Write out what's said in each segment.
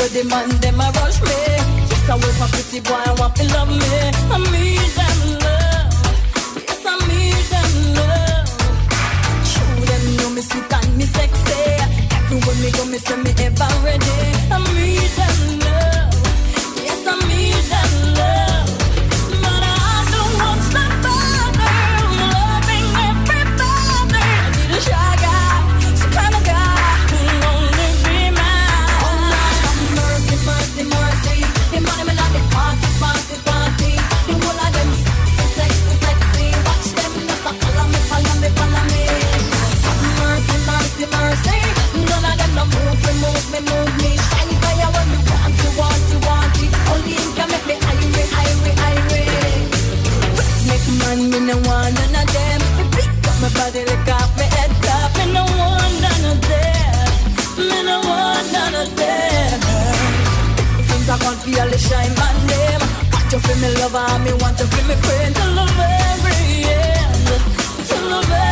to the man, them a rush me. Yes, I want my pretty boy, and want to love me. I need them love. Yes, I need them love. Show them know me sweet and me sexy. Everywhere me go, me say me ever ready. I I can't feel the shine my name. Want you for me lover, me want you for me friend till the very end, till the very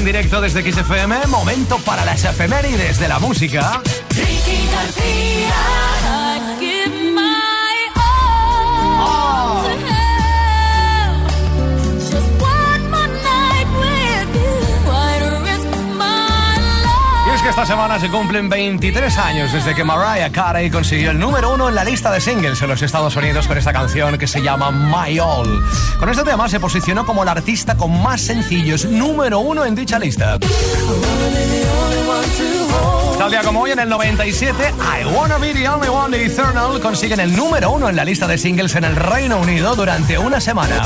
en directo desde XFM. Momento para las efemérides de la música. Esta semana se cumplen 23 años desde que Mariah Carey consiguió el número uno en la lista de singles en los Estados Unidos con esta canción que se llama My All. Con este tema se posicionó como la artista con más sencillos número uno en dicha lista. Tal día como hoy, en el 97, I Wanna Be the Only One Eternal consiguen el número uno en la lista de singles en el Reino Unido durante una semana.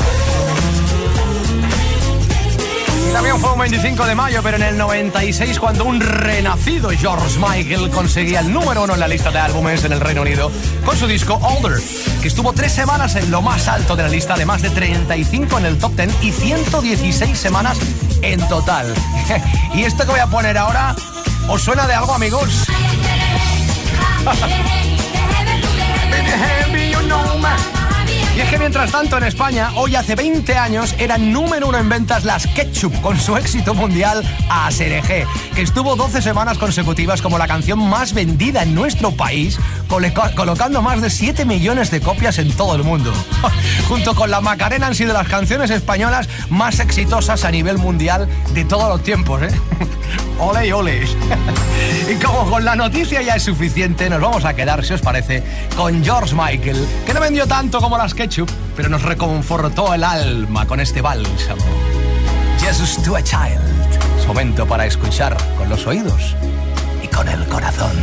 También fue un 25 de mayo, pero en el 96, cuando un renacido George Michael conseguía el número uno en la lista de álbumes en el Reino Unido con su disco Older, que estuvo tres semanas en lo más alto de la lista, además de 35 en el top 10 y 116 semanas en total. y esto que voy a poner ahora, ¿os suena de algo, amigos? Y es que mientras tanto en España, hoy hace 20 años, eran número uno en ventas las Ketchup con su éxito mundial a Serejé, que estuvo 12 semanas consecutivas como la canción más vendida en nuestro país, colocando más de 7 millones de copias en todo el mundo. Junto con la Macarena han sido las canciones españolas más exitosas a nivel mundial de todos los tiempos, ¿eh? Ole ole. y como con la noticia ya es suficiente, nos vamos a quedar, si os parece, con George Michael, que no vendió tanto como las Ketchup, pero nos reconfortó el alma con este bálsamo. Jesus to a Child. Es momento para escuchar con los oídos y con el corazón.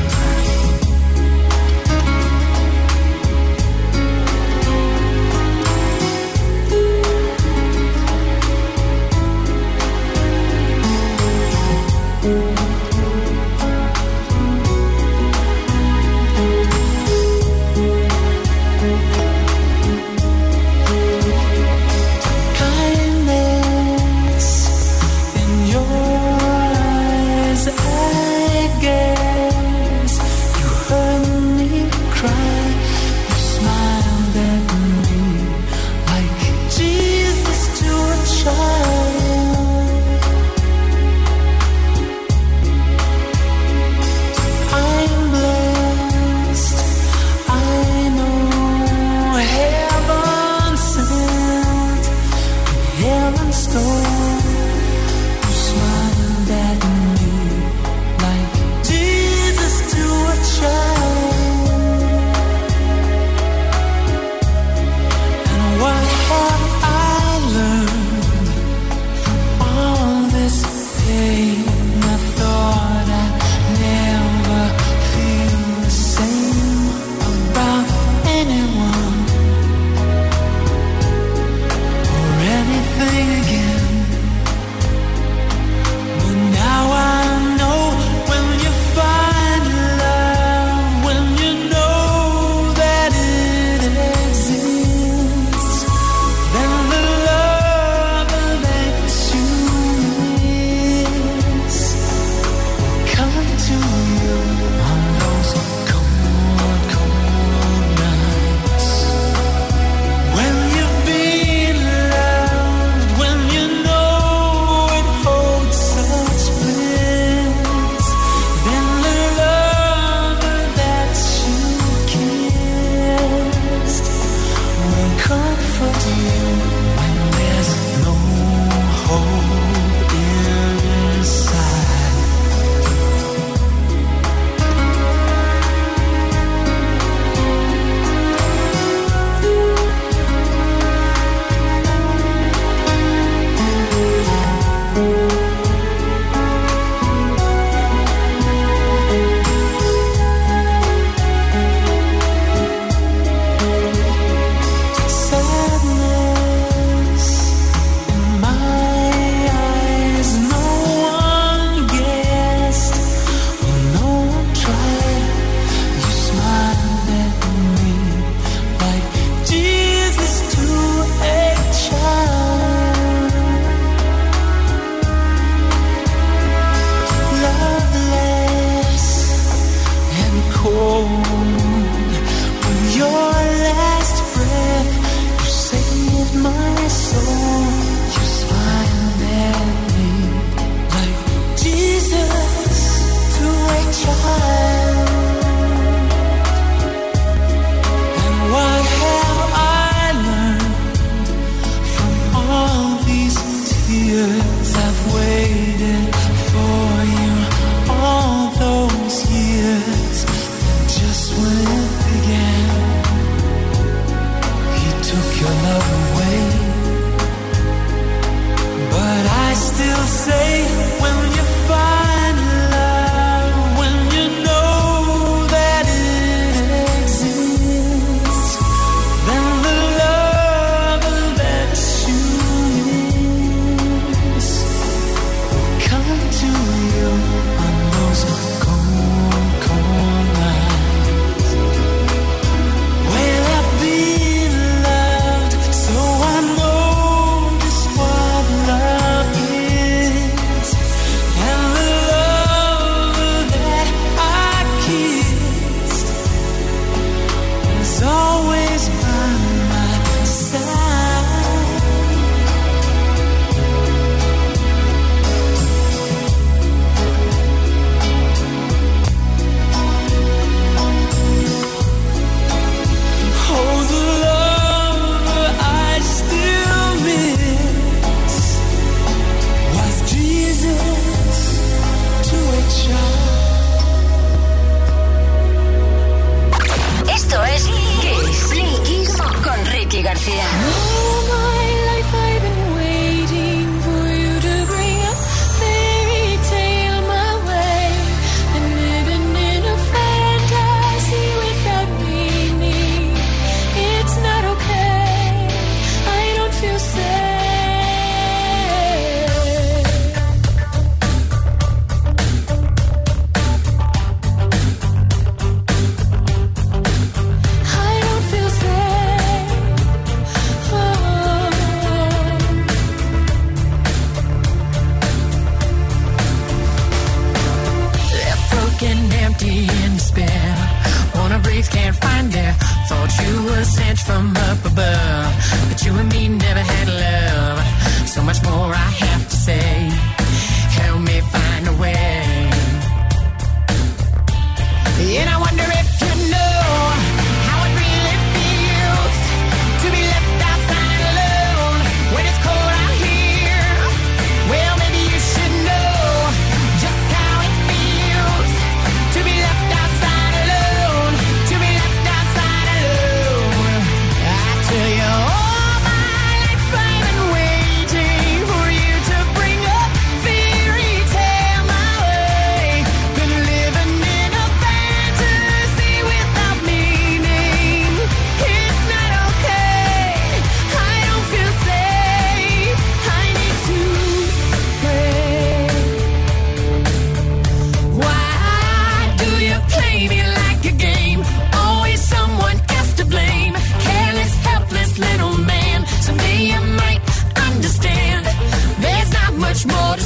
Much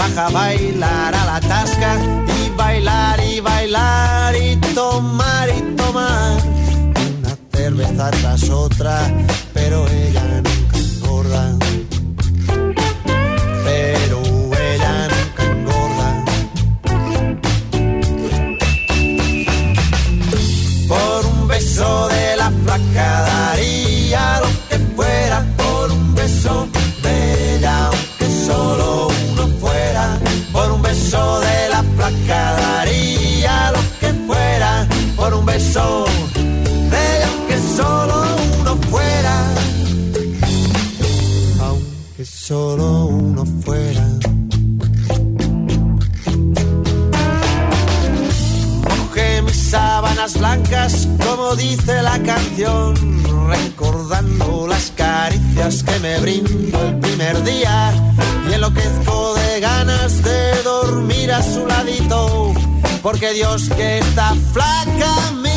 baja a bailar a la tasca y bailar y bailar y tomar y tomar. Una cerveza tras otra, pero ella nunca dice la canción, recordando las caricias que me brindó el primer día. Y enloquezco de ganas de dormir a su ladito, porque Dios que está flaca me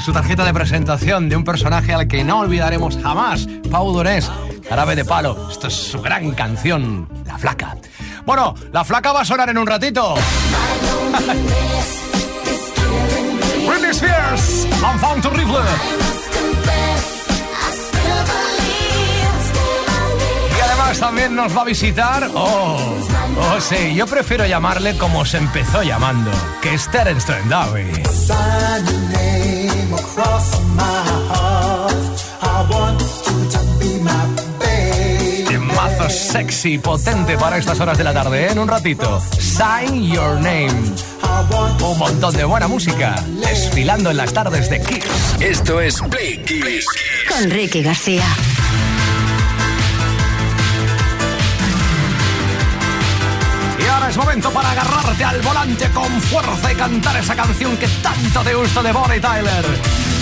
su tarjeta de presentación de un personaje al que no olvidaremos jamás, Pau Donés, Árabe de Palo. Esto es su gran canción, La Flaca. Bueno, La Flaca va a sonar en un ratito. Y además también nos va a visitar. Oh, oh, sí, yo prefiero llamarle como se empezó llamando, que es Terence Mazo sexy, potente para estas horas de la tarde, ¿eh? en un ratito. Sign Your Name. Un montón de buena música, desfilando en las tardes de Kiss. Esto es Play Kiss. Con Ricky García. momento para agarrarte al volante con fuerza y cantar esa canción que tanto te gusta de Bonnie Tyler.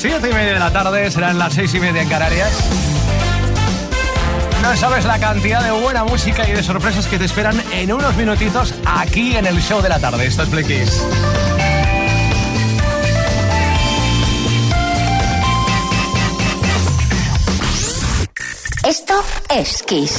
7 y media de la tarde, serán las 6 y media en Canarias. No sabes la cantidad de buena música y de sorpresas que te esperan en unos minutitos aquí en el show de la tarde. Esto es Play Esto es Kiss.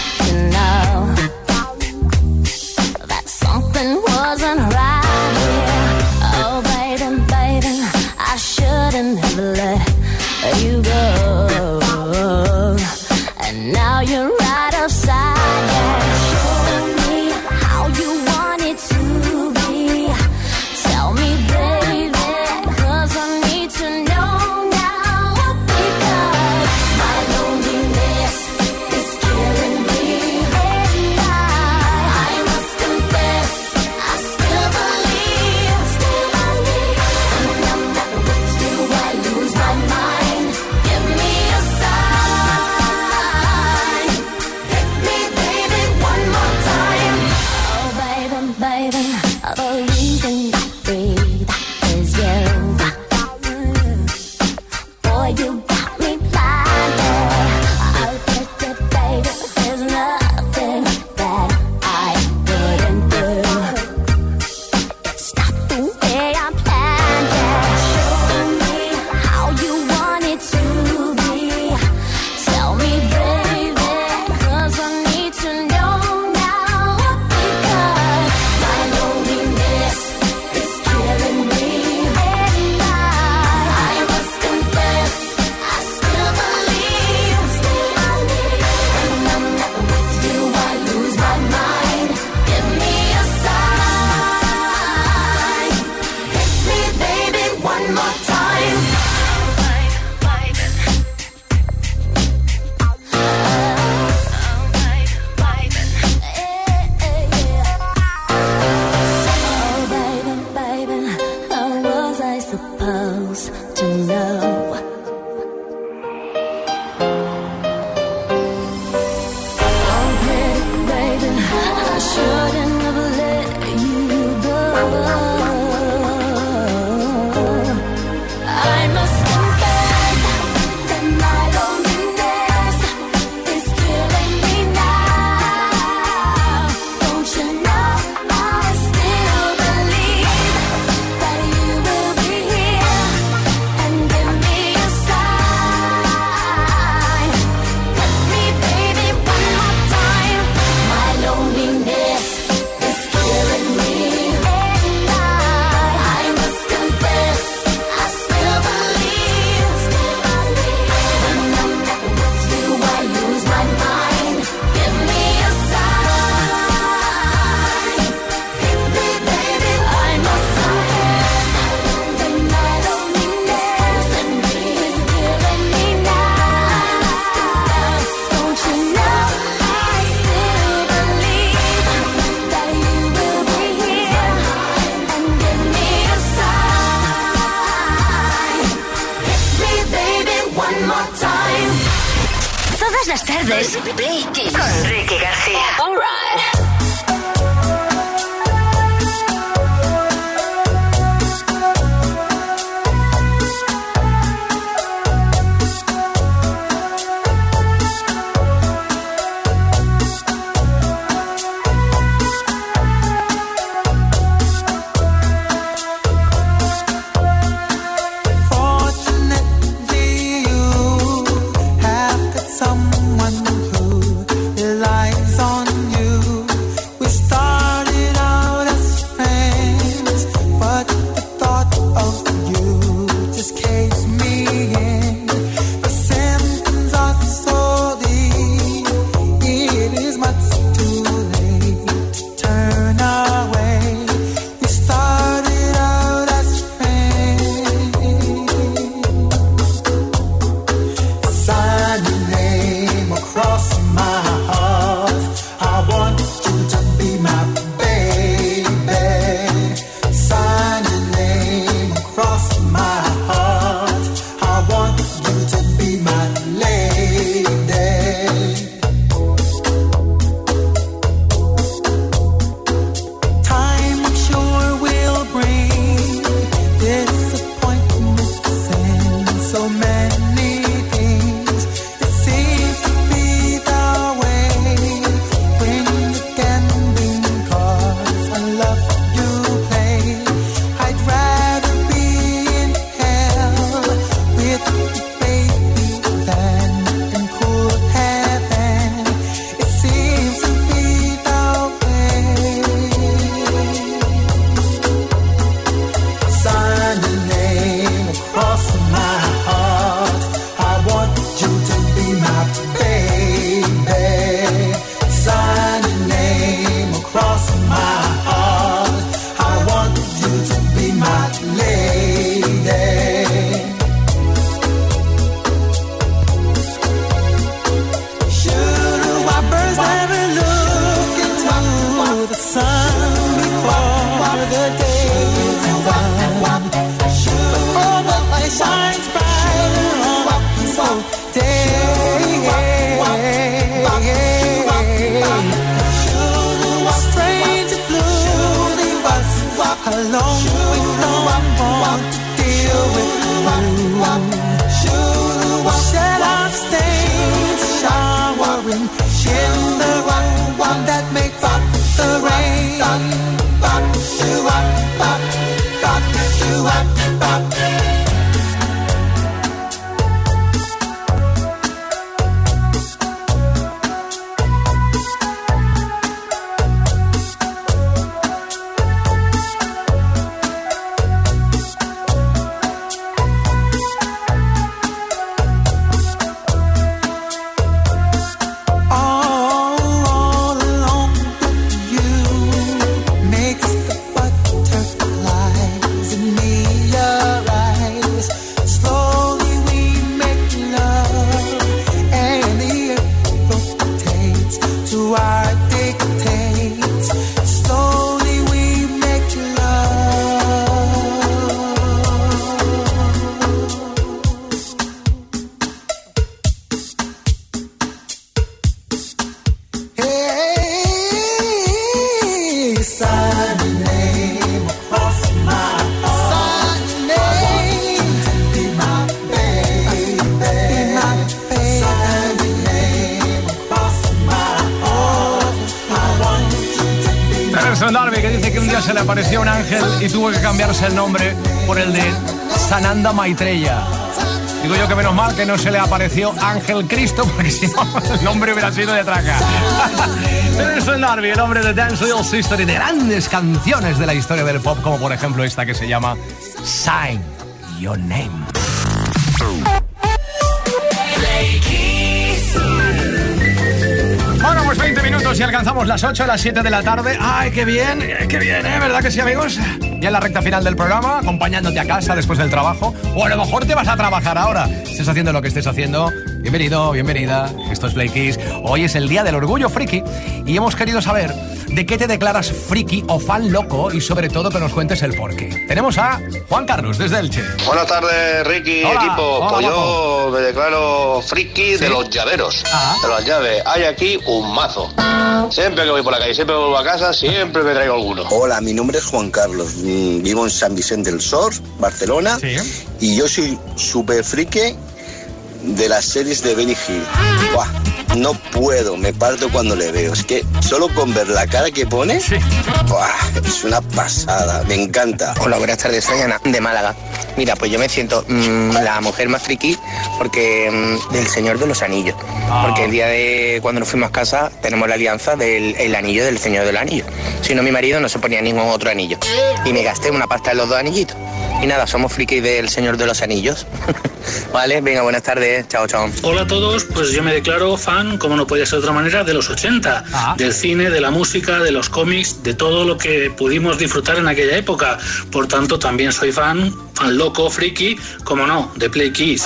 Play no se le apareció Ángel Cristo, porque si no, el nombre hubiera sido de traca. Pero el Darby, el hombre de Dance Sister y de grandes canciones de la historia del pop, como por ejemplo esta que se llama Sign Your Name. minutos y alcanzamos las 8 a las 7 de la tarde. ¡Ay, qué bien! Eh, ¡Qué bien, eh! ¿Verdad que sí, amigos? Ya en la recta final del programa, acompañándote a casa después del trabajo. O a lo mejor te vas a trabajar ahora. Estés haciendo lo que estés haciendo. Bienvenido, bienvenida. Esto es Play Hoy es el Día del Orgullo Friki y hemos querido saber de qué te declaras friki o fan loco y sobre todo que nos cuentes el porqué. Tenemos a Juan Carlos desde Elche. Buenas tardes, Ricky, Hola, equipo. hola, pues yo me declaro friki de los llaveros. Ah. De las llaves. Hay aquí un mazo. Siempre que voy por la calle, siempre que vuelvo a casa, siempre me traigo alguno. Hola, mi nombre es Juan Carlos. mm, Vivo en San Vicente del Sor, Barcelona. Y yo soy súper friki de las series de Benny Hill. Buah, no puedo, me parto cuando le veo. Es que solo con ver la cara que pone, buah, es una pasada, me encanta. Hola, buenas tardes, soy Ana, de Málaga. Mira, pues yo me siento mm, la mujer más friki porque mm, del Señor de los Anillos. Porque el día de cuando nos fuimos a casa tenemos la alianza del el anillo del Señor del Anillo. Si no, mi marido no se ponía ningún otro anillo. Y me gasté una pasta en los dos anillitos. Y nada, somos frikis del Señor de los Anillos. vale, venga, buenas tardes. Chao, chao. Hola a todos, pues yo me declaro fan, como no podía ser de otra manera, de los 80, del cine, de la música, de los cómics, de todo lo que pudimos disfrutar en aquella época. Por tanto, también soy fan, fan loco, friki, como no, de Play Kiss.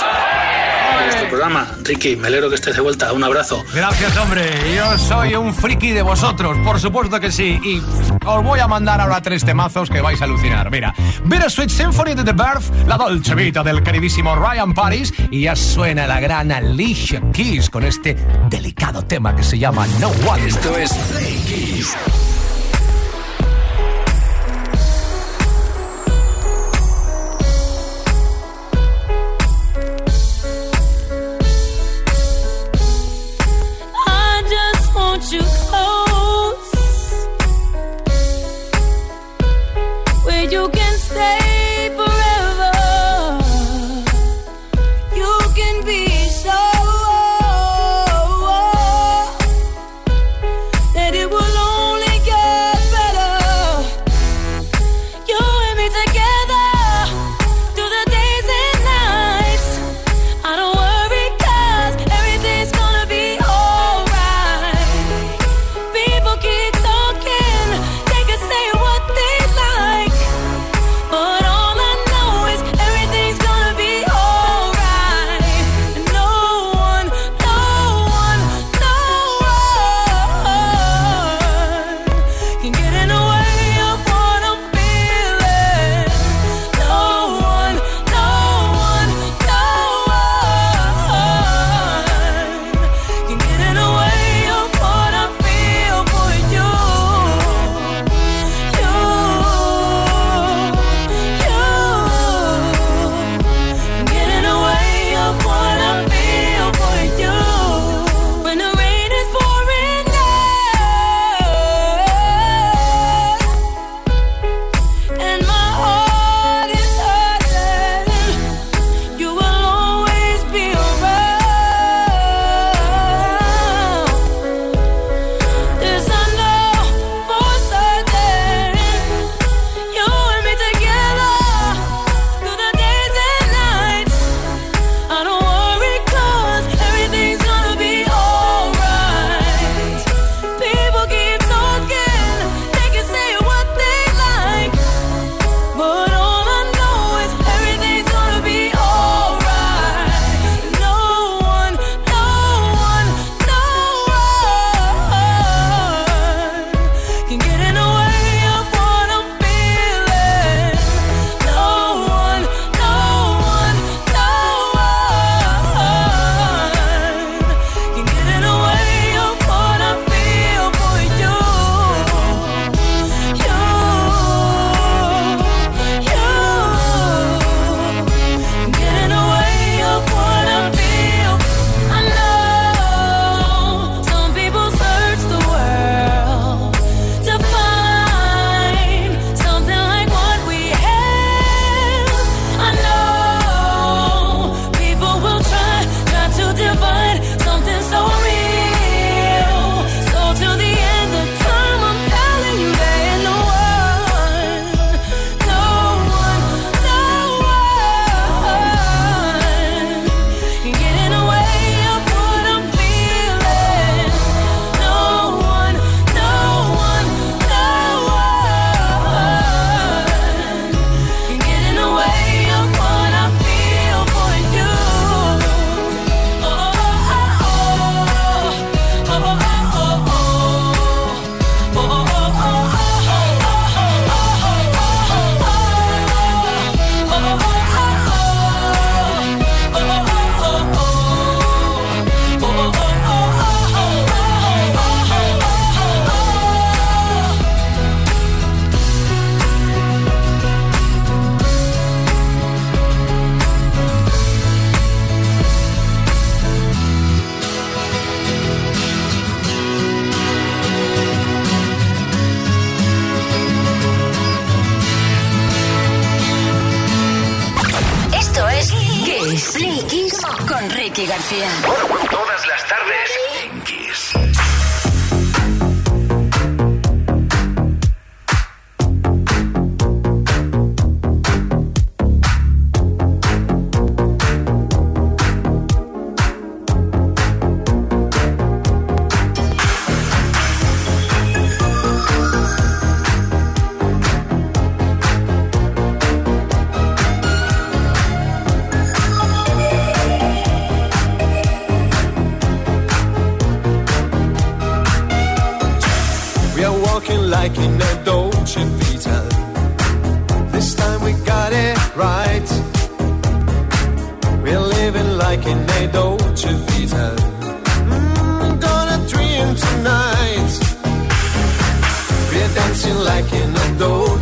Nuestro programa. Ricky, me alegro que estés de vuelta. Un abrazo. Gracias, hombre. Yo soy un friki de vosotros, por supuesto que sí. Y os voy a mandar ahora tres temazos que vais a alucinar. Mira, Bittersweet Symphony de The Birth, la Dolce Vita del queridísimo Ryan Paris. Y ya suena la gran Alicia Keys con este delicado tema que se llama No One. Esto es Play Kiss.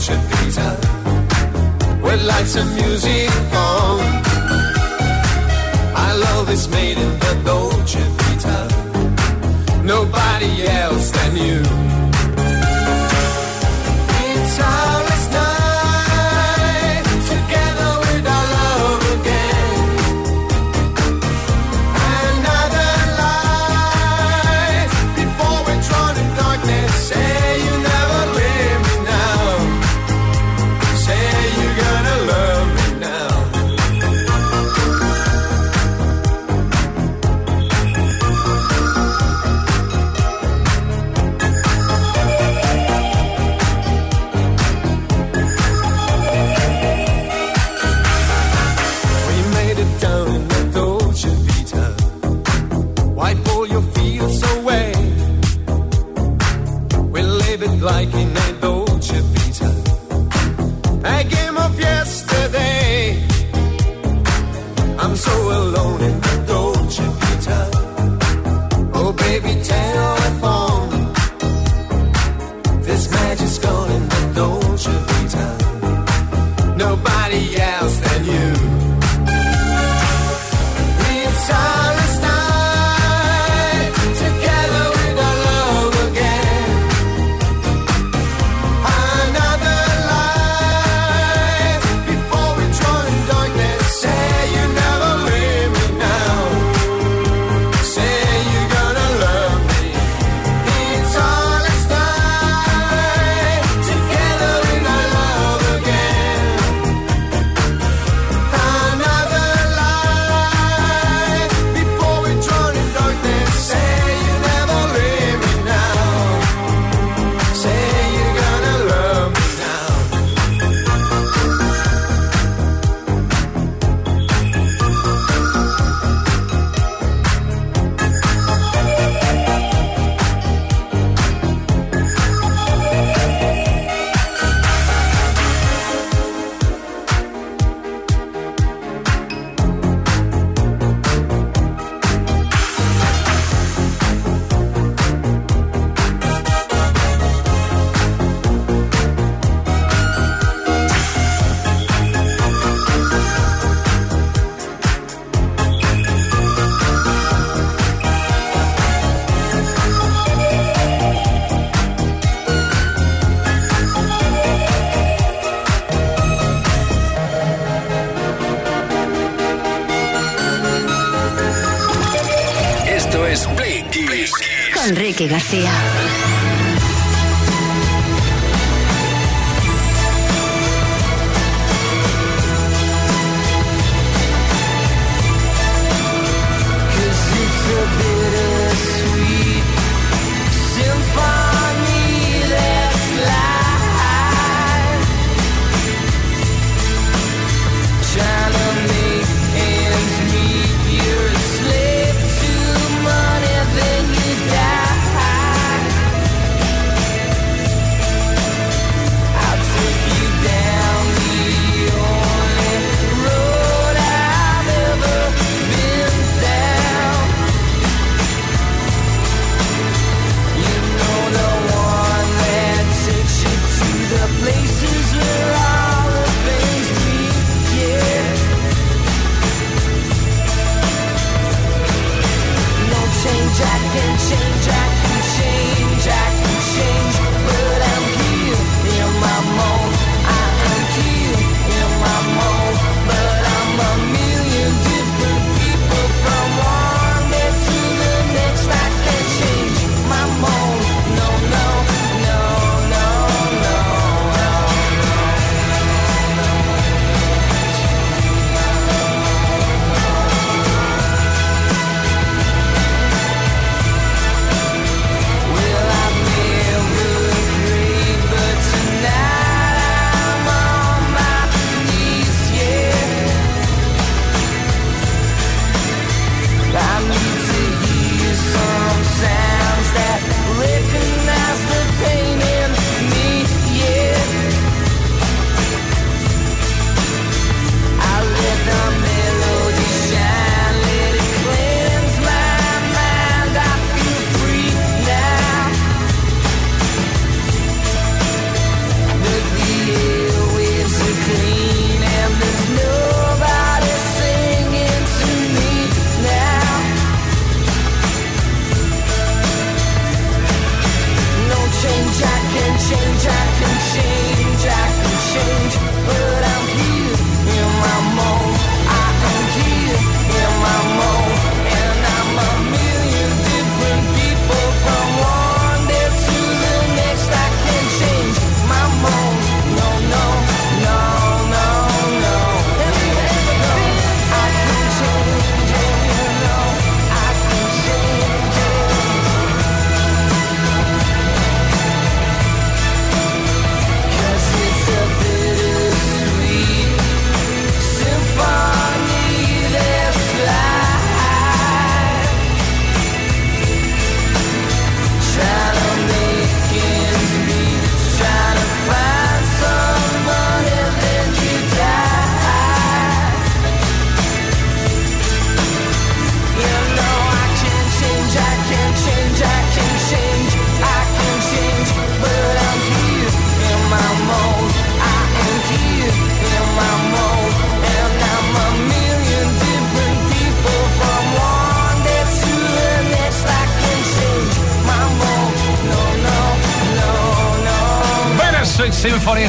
Dolce Vita with lights and music on. I love this made in the Dolce Vita. Nobody else than you. García.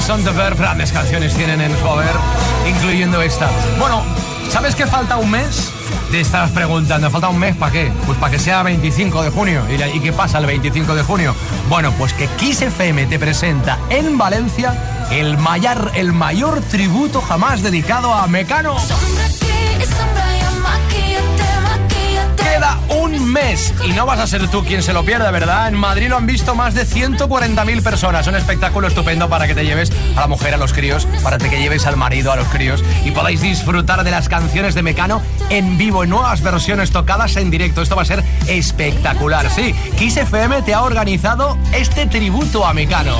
Symphonies on the Verve, grandes canciones tienen en su haber, incluyendo esta. Bueno, ¿sabes que falta un mes? Te estás preguntando, ¿falta un mes para qué? Pues para que sea 25 de junio. ¿Y, la- ¿Y qué pasa el 25 de junio? Bueno, pues que Kiss FM te presenta en Valencia el mayor, el mayor tributo jamás dedicado a Mecano. Queda un mes y no vas a ser tú quien se lo pierda, ¿verdad? En Madrid lo han visto más de 140.000 personas. Un espectáculo estupendo para que te lleves a la mujer, a los críos, para que lleves al marido, a los críos y podáis disfrutar de las canciones de Mecano en vivo, en nuevas versiones tocadas en directo. Esto va a ser espectacular. Sí, Kiss FM te ha organizado este tributo a Mecano.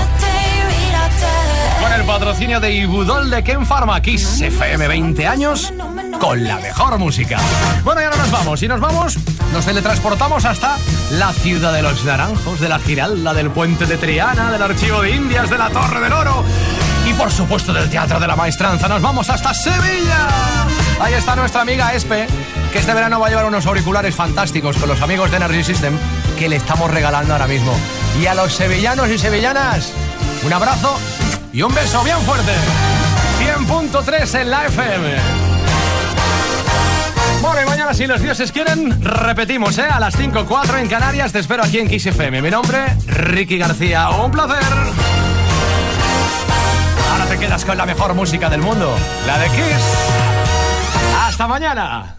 Con el patrocinio de Ibudol de Ken Pharma, Kiss FM 20 años con la mejor música. Bueno, y ahora nos vamos. Y nos vamos, nos teletransportamos hasta la ciudad de los naranjos, de la Giralda, del puente de Triana, del archivo de Indias, de la Torre del Oro y por supuesto del Teatro de la Maestranza. Nos vamos hasta Sevilla. Ahí está nuestra amiga Espe, que este verano va a llevar unos auriculares fantásticos con los amigos de Energy System que le estamos regalando ahora mismo. Y a los sevillanos y sevillanas, un abrazo y un beso bien fuerte. 100.3 en la FM. Bueno, y mañana, si los dioses quieren, repetimos, ¿eh? A las 5.04 en Canarias. Te espero aquí en Kiss FM. Mi nombre, Ricky García. Un placer. Ahora te quedas con la mejor música del mundo, la de Kiss. Hasta mañana.